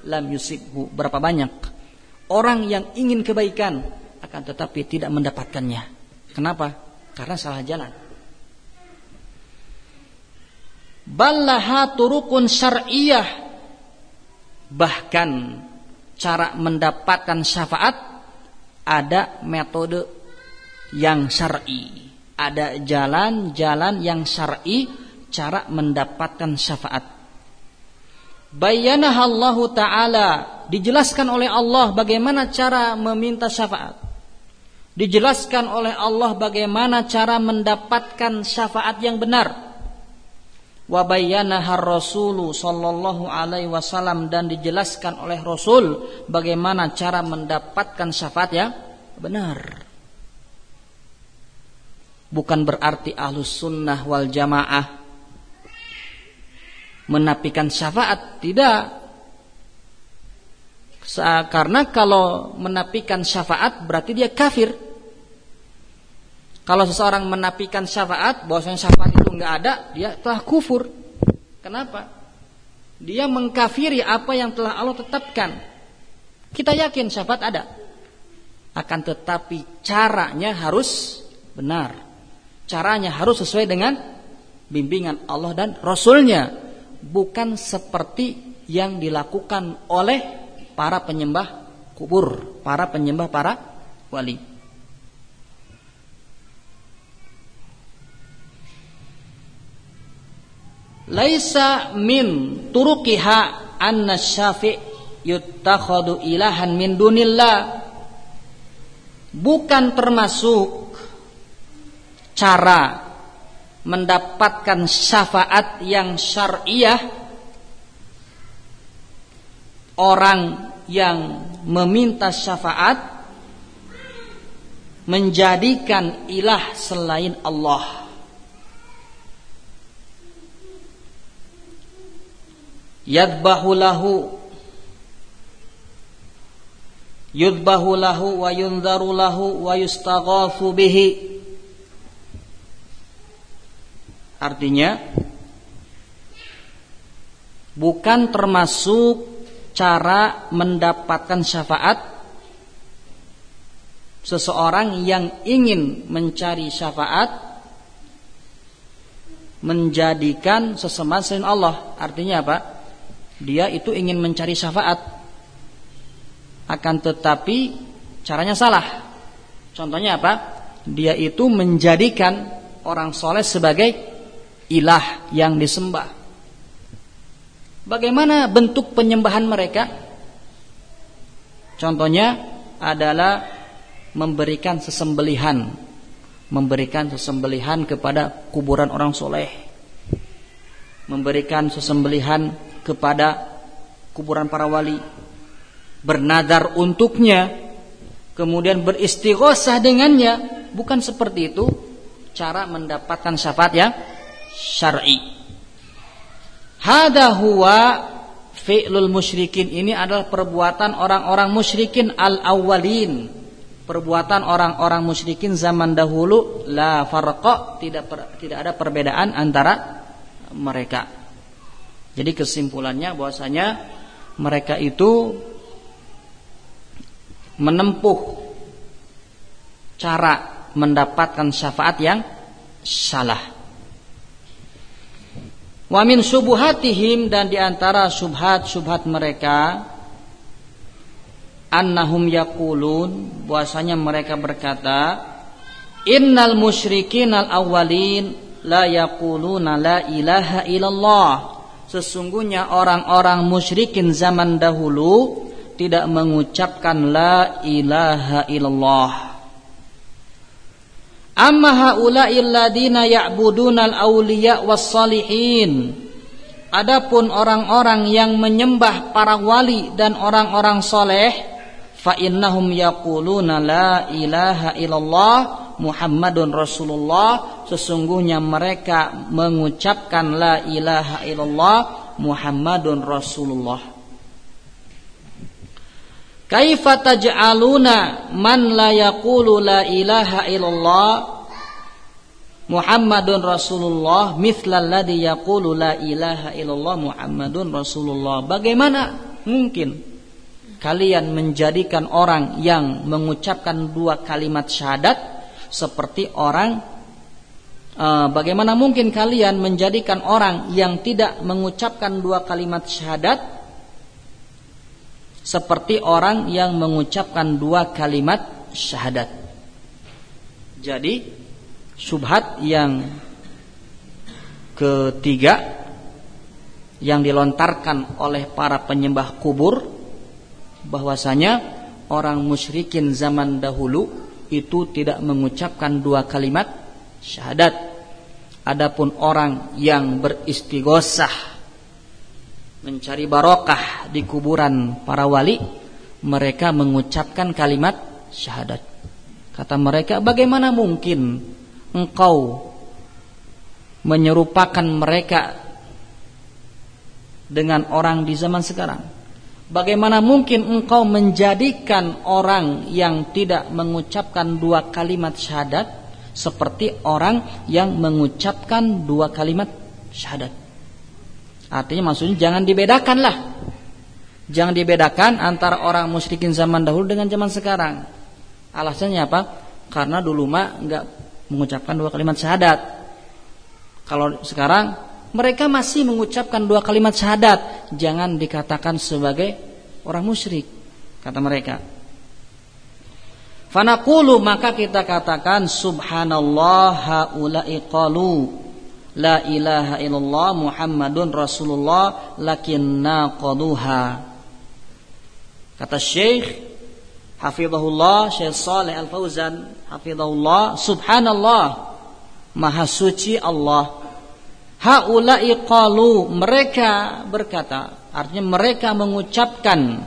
lam yusibhu. Berapa banyak orang yang ingin kebaikan akan tetapi tidak mendapatkannya. Kenapa? Karena salah jalan. Ballaha turukun bahkan cara mendapatkan syafaat ada metode yang syar'i, ada jalan-jalan yang syar'i cara mendapatkan syafaat. Bayanah Allah Ta'ala Dijelaskan oleh Allah bagaimana cara meminta syafaat Dijelaskan oleh Allah bagaimana cara mendapatkan syafaat yang benar. Wa bayyanaha Rasulu sallallahu alaihi wasallam dan dijelaskan oleh Rasul bagaimana cara mendapatkan syafaat yang benar. Bukan berarti ahlus sunnah wal jamaah menafikan syafaat, tidak. Karena kalau menafikan syafaat berarti dia kafir. Kalau seseorang menafikan syafaat, bahwasanya syafaat itu enggak ada, dia telah kufur. Kenapa? Dia mengkafiri apa yang telah Allah tetapkan. Kita yakin syafaat ada. Akan tetapi caranya harus benar. Caranya harus sesuai dengan bimbingan Allah dan Rasulnya. Bukan seperti yang dilakukan oleh para penyembah kubur, para penyembah para wali. Laisa min turuqiha anna syafi' yuttakhadu ilahan min dunillah. Bukan termasuk cara mendapatkan syafaat yang syariah orang yang meminta syafaat menjadikan ilah selain Allah. Yadbahu lahu yudbahu lahu wa yunzaru lahu wa yustaghafu bihi Artinya bukan termasuk cara mendapatkan syafaat seseorang yang ingin mencari syafaat menjadikan sesembahan selain Allah. Artinya apa? Dia itu ingin mencari syafaat. Akan tetapi caranya salah. Contohnya apa? Dia itu menjadikan orang soleh sebagai ilah yang disembah. Bagaimana bentuk penyembahan mereka? Contohnya adalah memberikan sesembelihan, memberikan sesembelihan kepada kuburan orang soleh, memberikan sesembelihan kepada kuburan para wali, bernadar untuknya, kemudian beristighosah dengannya, bukan seperti itu cara mendapatkan syafaat yang syar'i. Hada huwa fi'lul musyrikin ini adalah perbuatan orang-orang musyrikin al-awwalin. Perbuatan orang-orang musyrikin zaman dahulu la farqa tidak per, tidak ada perbedaan antara mereka. Jadi kesimpulannya bahwasanya mereka itu menempuh cara mendapatkan syafaat yang salah. Wa min subuhatihim dan di antara subhat-subhat mereka annahum yaqulun bahwasanya mereka berkata innal musyrikin al awwalin la yaquluna la ilaha illallah sesungguhnya orang-orang musyrikin zaman dahulu tidak mengucapkan la ilaha illallah Amma haula'il ladina ya'budunal awliya was salihin. Adapun orang-orang yang menyembah para wali dan orang-orang soleh, fa innahum yaquluna la ilaha illallah Muhammadun Rasulullah. Sesungguhnya mereka mengucapkan la ilaha illallah Muhammadun Rasulullah. Kaifa taj'aluna man la yaqulu la ilaha illallah Muhammadun Rasulullah mithlal ladzi yaqulu la ilaha illallah Muhammadun Rasulullah. Bagaimana mungkin kalian menjadikan orang yang mengucapkan dua kalimat syahadat seperti orang uh, bagaimana mungkin kalian menjadikan orang yang tidak mengucapkan dua kalimat syahadat seperti orang yang mengucapkan dua kalimat syahadat. Jadi subhat yang ketiga yang dilontarkan oleh para penyembah kubur bahwasanya orang musyrikin zaman dahulu itu tidak mengucapkan dua kalimat syahadat. Adapun orang yang beristighosah mencari barokah di kuburan para wali, mereka mengucapkan kalimat syahadat. Kata mereka, bagaimana mungkin engkau menyerupakan mereka dengan orang di zaman sekarang. Bagaimana mungkin engkau menjadikan orang yang tidak mengucapkan dua kalimat syahadat seperti orang yang mengucapkan dua kalimat syahadat? Artinya maksudnya jangan dibedakanlah. Jangan dibedakan antara orang musyrikin zaman dahulu dengan zaman sekarang. Alasannya apa? Karena dulu mah enggak mengucapkan dua kalimat syahadat. Kalau sekarang mereka masih mengucapkan dua kalimat syahadat, jangan dikatakan sebagai orang musyrik, kata mereka. Fanaqulu maka kita katakan subhanallah haula'i qalu la ilaha illallah Muhammadun Rasulullah lakinna qaduha. Kata Syekh Hafizahullah Syekh Saleh Al-Fauzan Hafizahullah Subhanallah Maha suci Allah Haula'i qalu mereka berkata, artinya mereka mengucapkan.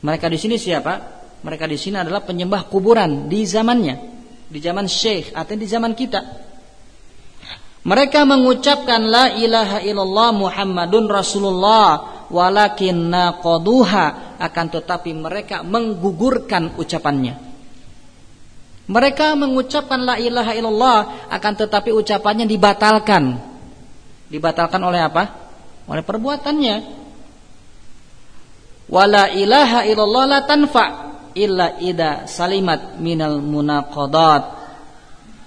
Mereka di sini siapa? Mereka di sini adalah penyembah kuburan di zamannya, di zaman Syekh atau di zaman kita. Mereka mengucapkan la ilaha illallah Muhammadun Rasulullah walakinna qaduha akan tetapi mereka menggugurkan ucapannya. Mereka mengucapkan la ilaha illallah akan tetapi ucapannya dibatalkan Dibatalkan oleh apa? Oleh perbuatannya. Wala ilaha illallah la tanfa illa ida salimat minal munaqadat.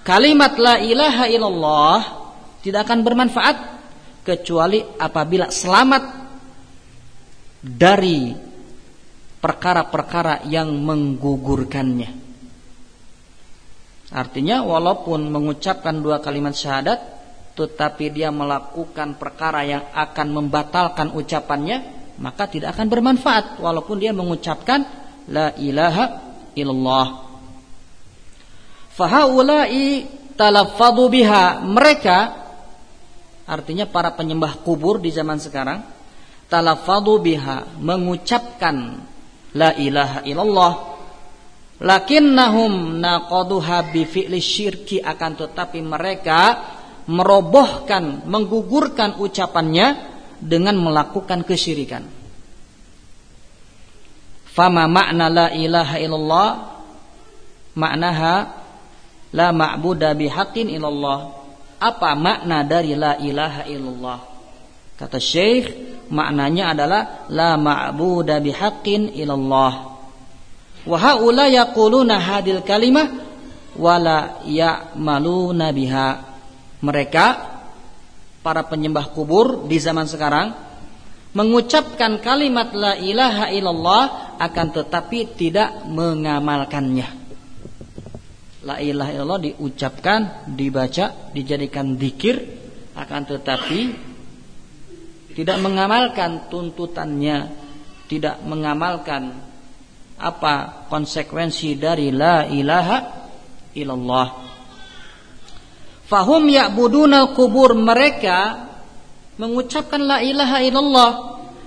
Kalimat la ilaha illallah tidak akan bermanfaat kecuali apabila selamat dari perkara-perkara yang menggugurkannya. Artinya walaupun mengucapkan dua kalimat syahadat tetapi dia melakukan perkara yang akan membatalkan ucapannya maka tidak akan bermanfaat walaupun dia mengucapkan la ilaha illallah. Fahaulai talaffadu biha. Mereka artinya para penyembah kubur di zaman sekarang talaffadu biha mengucapkan la ilaha illallah. Lakinnahum naqaduha bi fi'li syirki akan tetapi mereka merobohkan, menggugurkan ucapannya dengan melakukan kesyirikan. Fama makna la ilaha illallah maknaha la ma'buda bihaqqin illallah. Apa makna dari la ilaha illallah? Kata Syekh, maknanya adalah la ma'buda bihaqqin illallah. Wa haula yaquluna hadil kalimah wala ya'maluna biha mereka para penyembah kubur di zaman sekarang mengucapkan kalimat la ilaha illallah akan tetapi tidak mengamalkannya. La ilaha illallah diucapkan, dibaca, dijadikan dikir akan tetapi tidak mengamalkan tuntutannya, tidak mengamalkan apa konsekuensi dari la ilaha illallah. Fahum ya'buduna kubur mereka mengucapkan la ilaha illallah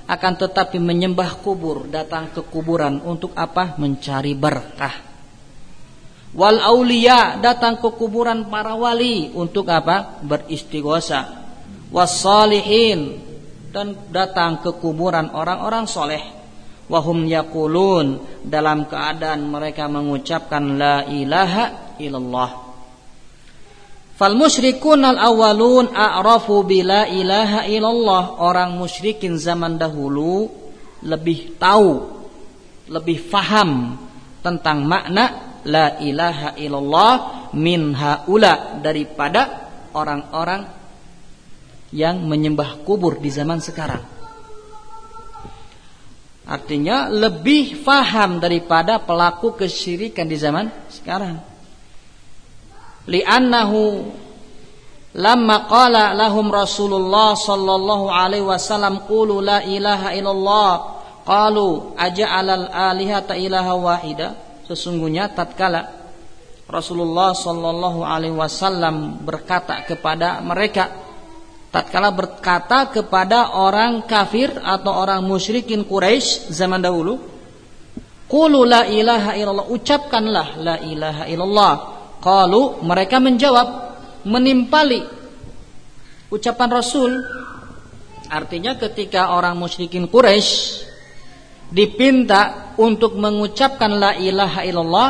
akan tetapi menyembah kubur, datang ke kuburan untuk apa? Mencari berkah. Wal aulia datang ke kuburan para wali untuk apa? Beristighosa. Wassalihin dan datang ke kuburan orang-orang soleh. Wahum yakulun dalam keadaan mereka mengucapkan la ilaha illallah. Fal musyrikun al awalun a'rafu bila ilaha illallah. Orang musyrikin zaman dahulu lebih tahu, lebih faham tentang makna la ilaha illallah min haula daripada orang-orang yang menyembah kubur di zaman sekarang. Artinya lebih faham daripada pelaku kesyirikan di zaman sekarang li'annahu lamma qala lahum Rasulullah sallallahu alaihi wasallam qulu la ilaha illallah. Qalu aja'alal alihata ilaha wahida? Sesungguhnya tatkala Rasulullah sallallahu alaihi wasallam berkata kepada mereka tatkala berkata kepada orang kafir atau orang musyrikin Quraisy zaman dahulu qulu la ilaha illallah ucapkanlah la ilaha illallah Qalu mereka menjawab menimpali ucapan Rasul. Artinya ketika orang musyrikin Quraisy dipinta untuk mengucapkan la ilaha illallah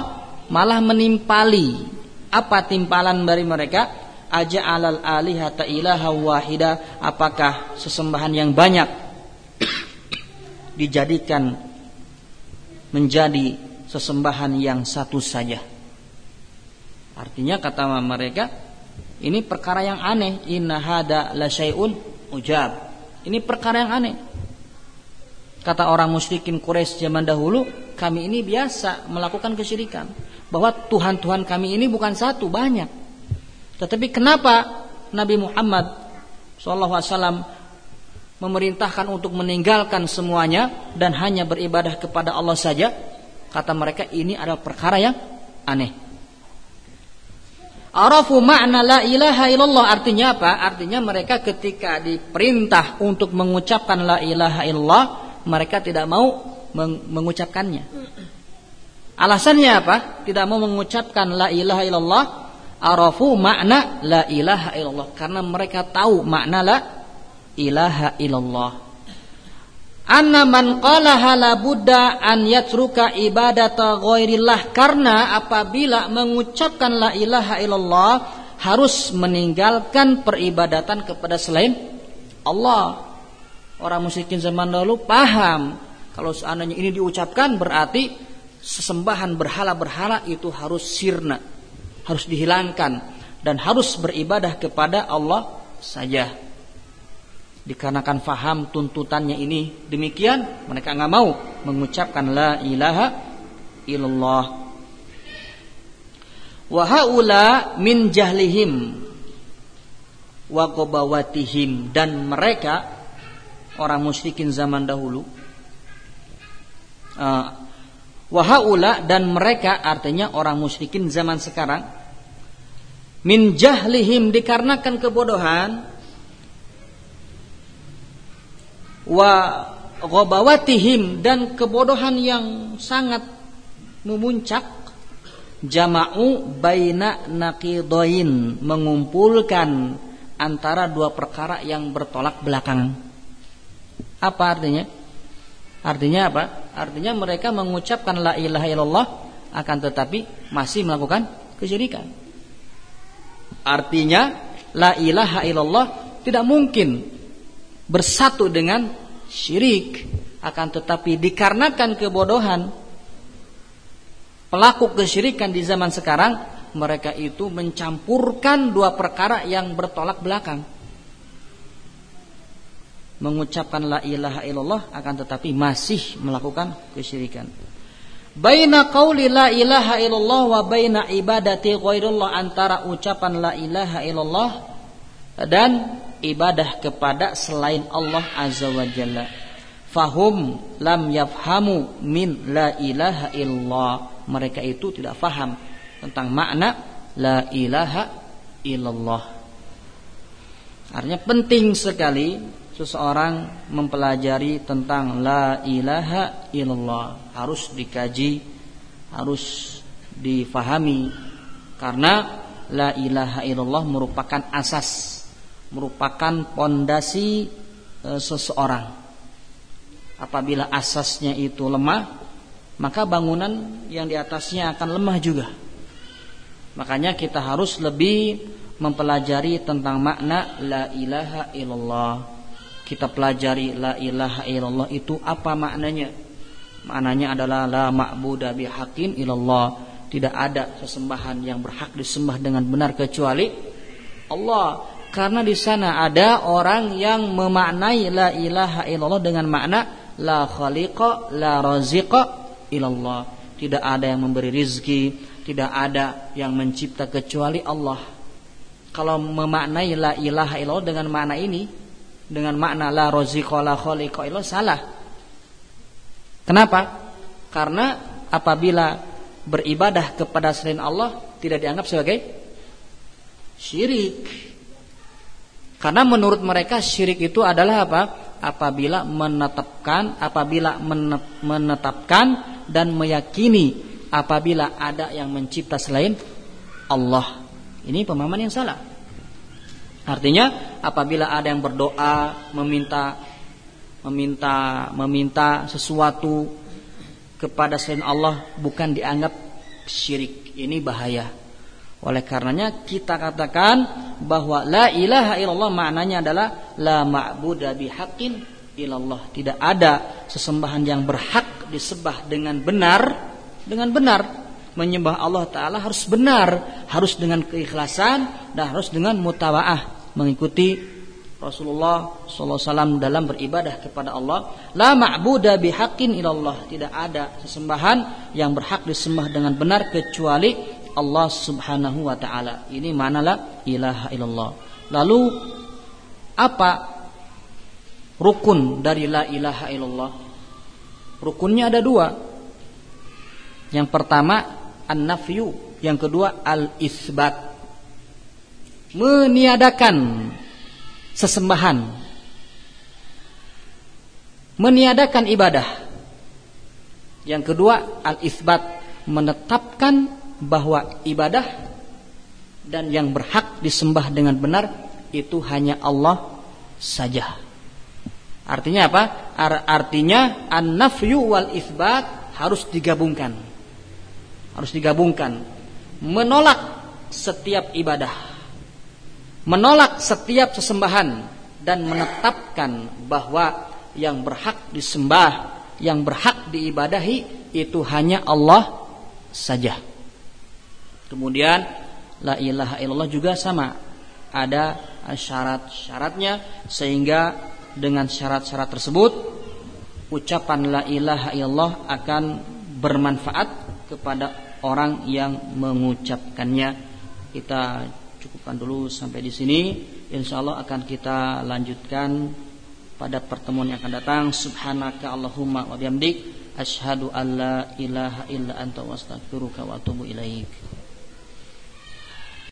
malah menimpali. Apa timpalan dari mereka? Aja alal alihata ilaha wahida. Apakah sesembahan yang banyak dijadikan menjadi sesembahan yang satu saja artinya kata mereka ini perkara yang aneh inna hada la syai'un ujab ini perkara yang aneh. Kata orang musyrikin Quraisy zaman dahulu, kami ini biasa melakukan kesyirikan. Bahwa Tuhan-Tuhan kami ini bukan satu, banyak. Tetapi kenapa Nabi Muhammad SAW memerintahkan untuk meninggalkan semuanya dan hanya beribadah kepada Allah saja? Kata mereka ini adalah perkara yang aneh. Arafu makna la ilaha illallah artinya apa? Artinya mereka ketika diperintah untuk mengucapkan la ilaha illallah, mereka tidak mau meng mengucapkannya. Alasannya apa? Tidak mau mengucapkan la ilaha illallah. Arafu makna la ilaha illallah karena mereka tahu makna la ilaha illallah anna man qalaha la buddha an yatruka ibadata ghairillah. Karena apabila mengucapkan la ilaha illallah harus meninggalkan peribadatan kepada selain Allah. Orang musyrikin zaman dahulu paham. Kalau seandainya ini diucapkan berarti sesembahan berhala-berhala itu harus sirna, harus dihilangkan dan harus beribadah kepada Allah saja dikarenakan faham tuntutannya ini demikian mereka nggak mau mengucapkan la ilaha illallah. Wa haula min jahlihim wa qabawatihim dan mereka orang musyrikin zaman dahulu uh, wa haula dan mereka artinya orang musyrikin zaman sekarang min jahlihim dikarenakan kebodohan wa ghabawatihim dan kebodohan yang sangat memuncak jama'u baina naqidain mengumpulkan antara dua perkara yang bertolak belakang. Apa artinya? Artinya apa? Artinya mereka mengucapkan la ilaha illallah akan tetapi masih melakukan kesyirikan. Artinya la ilaha illallah tidak mungkin bersatu dengan syirik. Akan tetapi dikarenakan kebodohan pelaku kesyirikan di zaman sekarang mereka itu mencampurkan dua perkara yang bertolak belakang. Mengucapkan la ilaha illallah akan tetapi masih melakukan kesyirikan. Baina qauli la ilaha illallah wa baina ibadati ghairillah antara ucapan la ilaha illallah dan ibadah kepada selain Allah Azza wa Jalla. Fahum lam yafhamu min la ilaha illallah. Mereka itu tidak faham tentang makna la ilaha illallah. Artinya penting sekali seseorang mempelajari tentang la ilaha illallah. Harus dikaji, harus difahami karena la ilaha illallah merupakan asas merupakan pondasi e, seseorang. Apabila asasnya itu lemah, maka bangunan yang di atasnya akan lemah juga. Makanya kita harus lebih mempelajari tentang makna la ilaha illallah. Kita pelajari la ilaha illallah itu apa maknanya? Maknanya adalah la ma'budu bihaqqin illallah. Tidak ada sesembahan yang berhak disembah dengan benar kecuali Allah karena di sana ada orang yang memaknai la ilaha illallah dengan makna la khaliqa la raziqa illallah. Tidak ada yang memberi rizki, tidak ada yang mencipta kecuali Allah. Kalau memaknai la ilaha illallah dengan makna ini, dengan makna la raziqa la khaliqa illallah salah. Kenapa? Karena apabila beribadah kepada selain Allah tidak dianggap sebagai syirik karena menurut mereka syirik itu adalah apa? Apabila menetapkan, apabila menetapkan dan meyakini apabila ada yang mencipta selain Allah. Ini pemahaman yang salah. Artinya apabila ada yang berdoa meminta meminta meminta sesuatu kepada selain Allah bukan dianggap syirik. Ini bahaya. Oleh karenanya kita katakan bahwa la ilaha illallah maknanya adalah la ma'budu bihaqqin illallah. Tidak ada sesembahan yang berhak disembah dengan benar dengan benar. Menyembah Allah taala harus benar, harus dengan keikhlasan dan harus dengan mutawaah mengikuti Rasulullah SAW dalam beribadah kepada Allah. La ma'buda bihaqqin ilallah. Tidak ada sesembahan yang berhak disembah dengan benar kecuali Allah Subhanahu wa taala. Ini mana la ilaha illallah. Lalu apa rukun dari la ilaha illallah? Rukunnya ada dua. Yang pertama an-nafyu, yang kedua al-isbat meniadakan sesembahan meniadakan ibadah yang kedua al-isbat menetapkan bahwa ibadah dan yang berhak disembah dengan benar itu hanya Allah saja. Artinya apa? Artinya an-nafyu wal isbat harus digabungkan. Harus digabungkan. Menolak setiap ibadah. Menolak setiap sesembahan dan menetapkan bahwa yang berhak disembah, yang berhak diibadahi itu hanya Allah saja. Kemudian la ilaha illallah juga sama. Ada syarat-syaratnya sehingga dengan syarat-syarat tersebut ucapan la ilaha illallah akan bermanfaat kepada orang yang mengucapkannya. Kita cukupkan dulu sampai di sini. Insya Allah akan kita lanjutkan pada pertemuan yang akan datang. Subhanaka Allahumma wa bihamdik asyhadu an la ilaha illa anta wa astaghfiruka wa atubu ilaik.